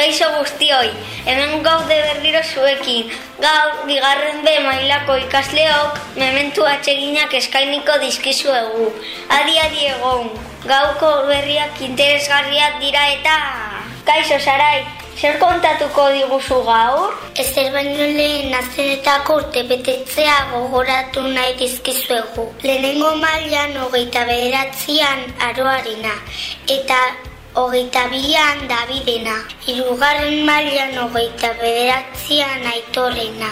Kaixo guztioi, hemen gaude berriro zuekin. Gaur, bigarren be mailako ikasleok, mementu atseginak eskainiko dizkizuegu. Adi adi egon, gauko berriak interesgarriak dira eta... Kaixo, Sarai, zer kontatuko diguzu gaur? Ezer baino lehen azenetako urte gogoratu nahi dizkizuegu. Lehenengo mailan hogeita bederatzean aroarena eta hogeita bian Davidena. Hirugarren mailan hogeita bederatzean aitorena.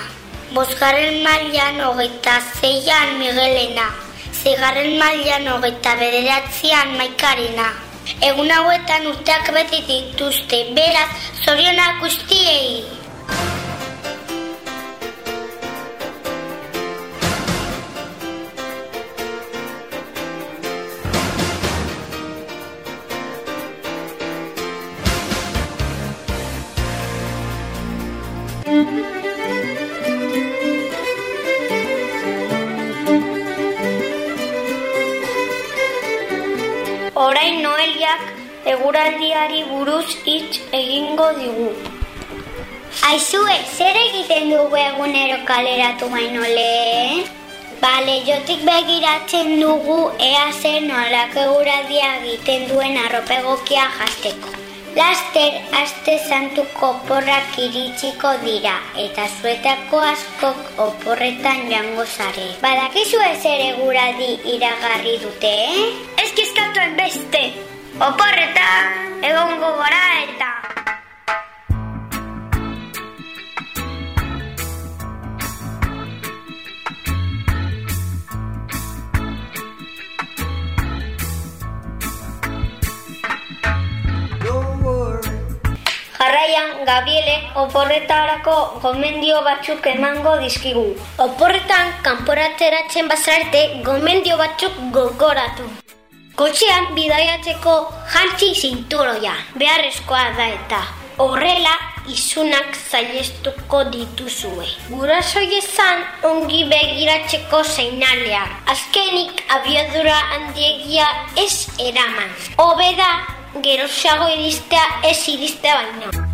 Bosgarren mailan hogeita zeian Miguelena. Zigarren mailan hogeita bederatzean Maikarena. Egun hauetan urteak beti dituzte, beraz, zorionak guztiei! Eguraldiari buruz hitz egingo digu. Aizue, zer egiten dugu egunero kaleratu baino lehen? Bale, jotik begiratzen dugu ea zer nolak eguraldia egiten duen arropegokia jasteko. Laster, aste santuko oporrak iritsiko dira, eta zuetako askok oporretan joango zare. Badakizu zer eguraldi iragarri dute, eh? Ez kizkatuen beste, oporretan egongo gora eta... Jarraian, Gabrielek oporretarako gomendio batzuk emango dizkigu. Oporretan kanporateratzen bazarte gomendio batzuk gogoratu. Kotxean bidaiatzeko jantzi zinturoia, beharrezkoa da eta. Horrela, izunak zailestuko dituzue. Guraso ezan ongi begiratzeko seinalea. Azkenik abiadura handiegia ez eraman. Hobeda, geroxago iristea ez iristea baino.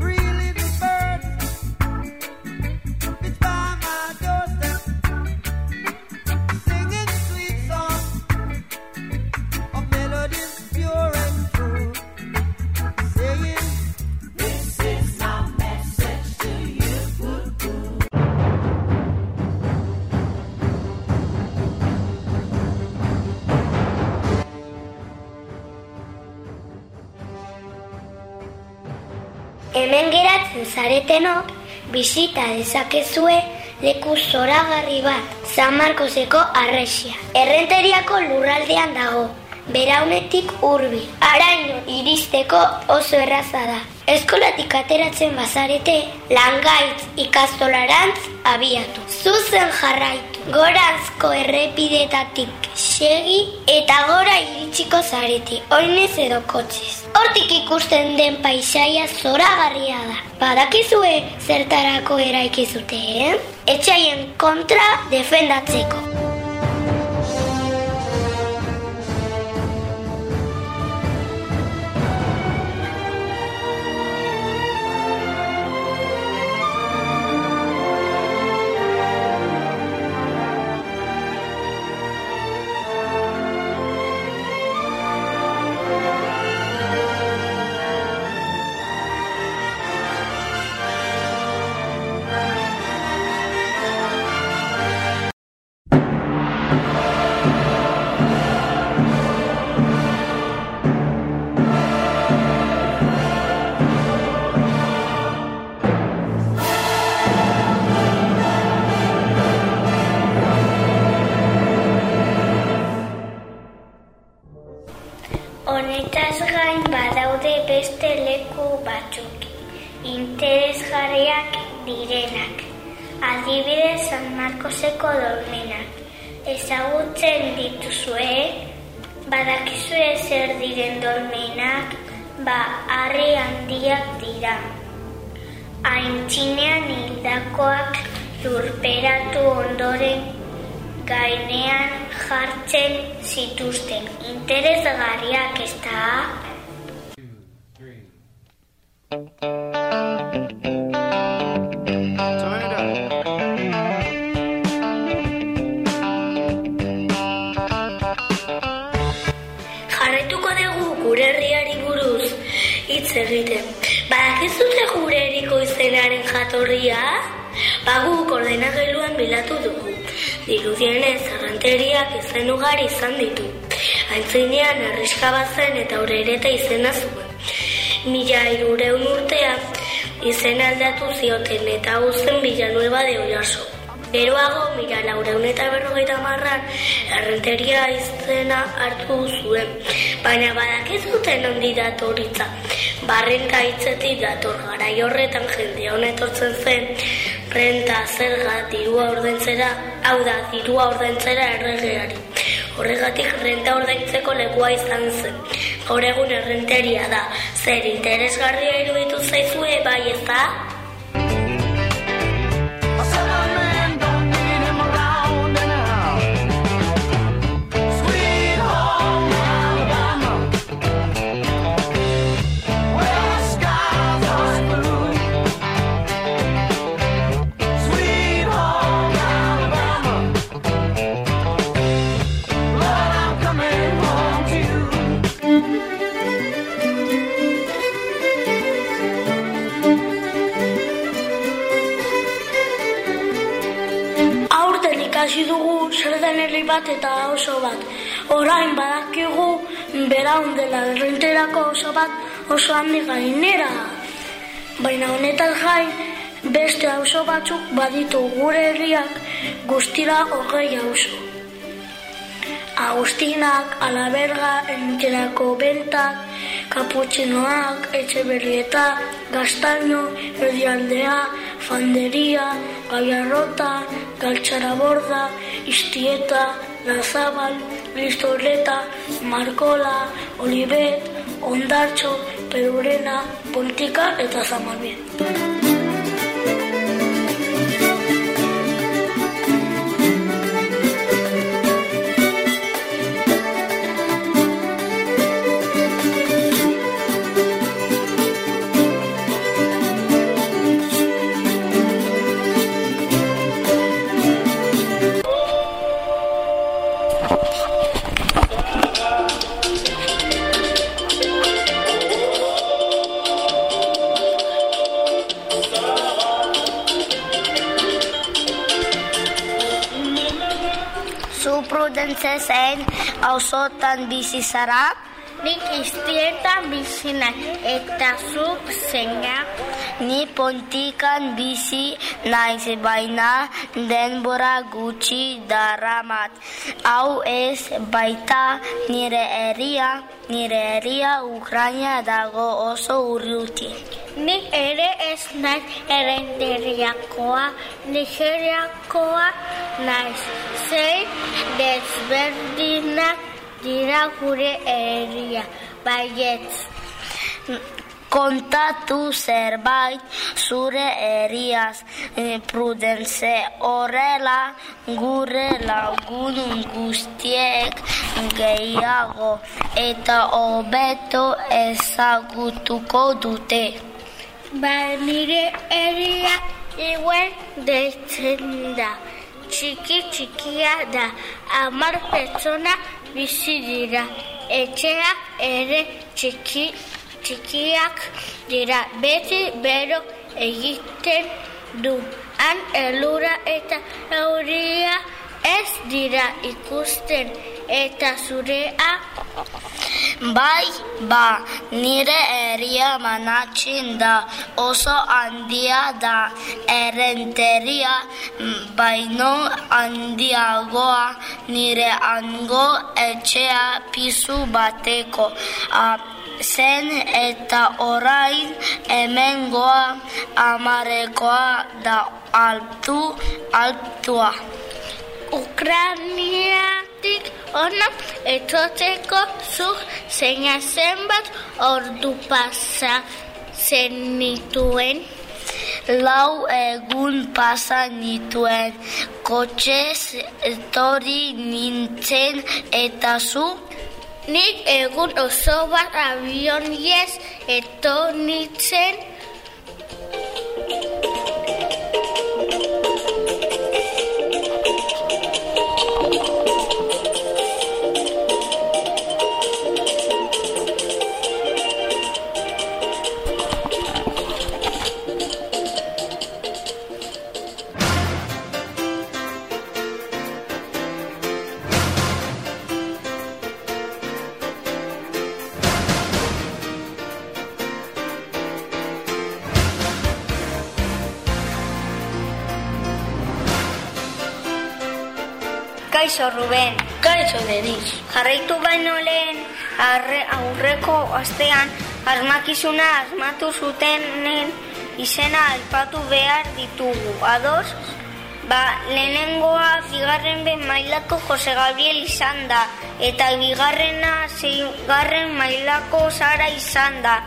Zaretenok, bisita dezakezue leku zoragarri bat, San Marcoseko arresia. Errenteriako lurraldean dago, beraunetik hurbil. Araino iristeko oso erraza da. Eskolatik ateratzen bazarete, langaitz ikastolarantz abiatu. Zuzen jarraitu, gorazko errepidetatik segi eta gora iritsiko zarete, oinez edo kotxez. Hortik ikusten den paisaia zoragarria da. Badakizue zertarako eraikizute, eh? Etxaien kontra defendatzeko. Interesgarriak direnak. Adibidez San Marcoseko dolmenak. Ezagutzen dituzue, badakizue zer diren dolmenak, ba harri handiak dira. Aintzinean hildakoak lurperatu ondoren gainean jartzen zituzten. Interesgarriak ez da? two, three. Jatorria? Bagu ordenagailuan bilatu dugu. Dirudienez, errenteriak izen ugari izan ditu. Aintzinean, arriska bazen eta aurrereta izena zuen. Mila irureun urtea, izen aldatu zioten eta hau zen Villanueva de Oiarso. Geroago, mila laureun eta berrogeita marran, errenteria izena hartu zuen. Baina badakizuten handi datoritza. Barrenta hitzetik dator garai horretan jende honetortzen zen, renta zerga dirua ordentzera, hau da, dirua ordentzera erregeari. Horregatik renta ordaintzeko lekua izan zen. Gaur egun errenteria da. Zer interesgarria iruditu zaizue bai ez da? Eta oso bat. Orain badakigu beraun dela errenterako oso bat oso handi gainera. Baina honetaz gain beste auzo batzuk baditu gure herriak guztira hogei auzo. Agustinak, Alaberga, Enterako Bentak, Kaputxinoak, Etxeberrieta, Gaztaino, Erdialdea, Fanderia, Gallarrota, Galtxaraborda, Istieta, Lazabal, Listorreta, Markola, Olibet, Ondartxo, Perurena, Pontika eta Zamalbien. Prudentze zen auzotan bizi zara? Nik iztietan bizina eta zuk zenga Ni pontikan bizi naiz baina denbora gutxi daramat. Hau ez baita nire herria, nire herria Ukraina dago oso urruti. Nik ere ez naiz errenteriakoa, nigeriakoa naiz. Zein desberdinak dira gure herria, baietz. Kontatu zerbait zure herriaz eh, prudence horrela gure lagun guztiek gehiago eta hobeto ezagutuko dute. Ba nire herria iguen deitzen da. Txiki txikia da, amar pertsona bizi dira. Etxeak ere txiki txikiak dira. Beti bero egiten du. Han elura eta euria ez dira ikusten eta zurea Bai, ba, nire herria manatzen da, oso handia da, errenteria baino handiagoa nire hango etxea pisu bateko. A, zen eta orain hemengoa amarekoa da altu altua. Ukraniatik ona etoteko zuk zeina zenbat ordu pasa zenituen. Lau egun pasa nituen, kotxez etorri nintzen eta zu Nik egun oso bat abioniez eto nintzen Lehen, arre, aurreko astean, asmakizuna asmatu zutenen izena aipatu behar ditugu. Ados, ba, lehenengoa bigarren ben mailako Jose Gabriel izan da, eta bigarrena zeigarren mailako Sara izan da.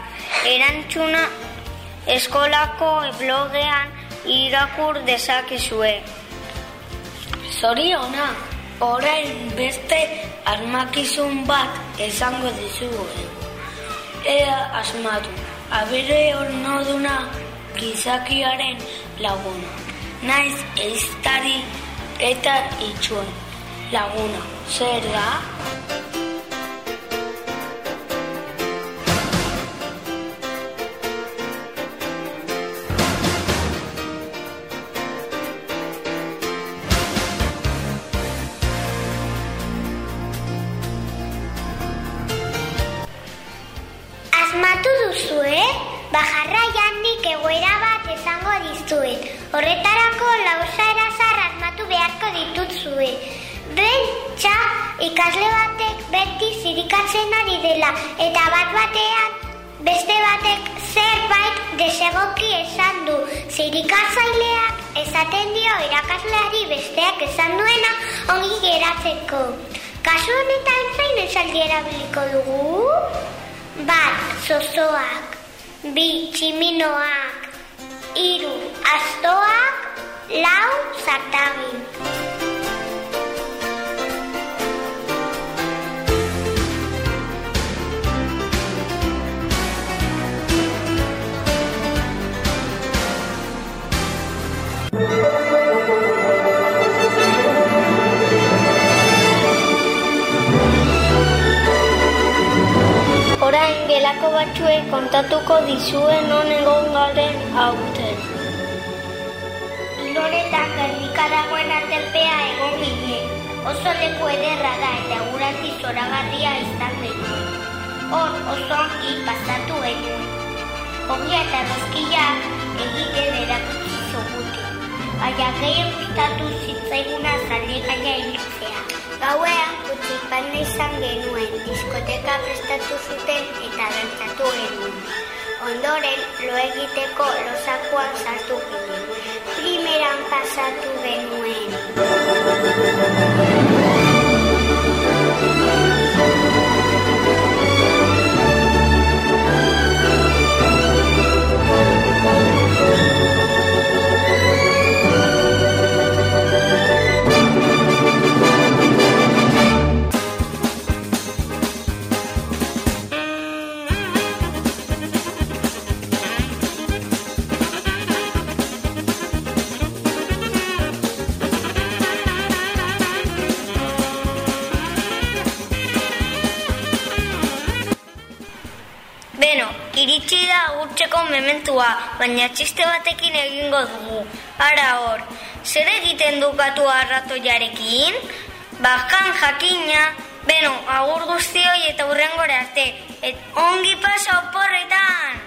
Erantzuna eskolako blogean irakur dezakezue. Zoriona, orain beste armakizun bat esango dizugu. Ea asmatu, abere ornoduna gizakiaren laguna. Naiz eiztari eta itxuen laguna. Zer da? Dela eta bat batean beste batek zerbait desegoki esan du. Zirikatzaileak esaten dio irakasleari besteak esan duena ongi geratzeko. Kasu honetan zein esaldi erabiliko dugu? Bat, zozoak, bi, tximinoak, hiru, astoak, lau, zartagin. Kontatuko dizuen non egon garen aurten. Loretan gernika dagoen aterpea egon ginen. Oso leku ederra da eta guraldi zoragarria izan genuen. Hor oso ongi pasatu genuen. Ogia eta rozkia egiten erakutsi. Baina gehien gustatu zitzaiguna zaldi gaina ibiltzea. Gauean gutxi banda izan genuen, diskoteka prestatu zuten eta dantzatu genuen. Ondoren, lo egiteko lozakoan sartu ginen. Primeran pasatu genuen. Baina txiste batekin egingo dugu. Ara hor, zer egiten dukatu arratoiarekin? Bakan jakina, beno, agur guztioi eta hurrengora arte. Et ongi pasa oporretan!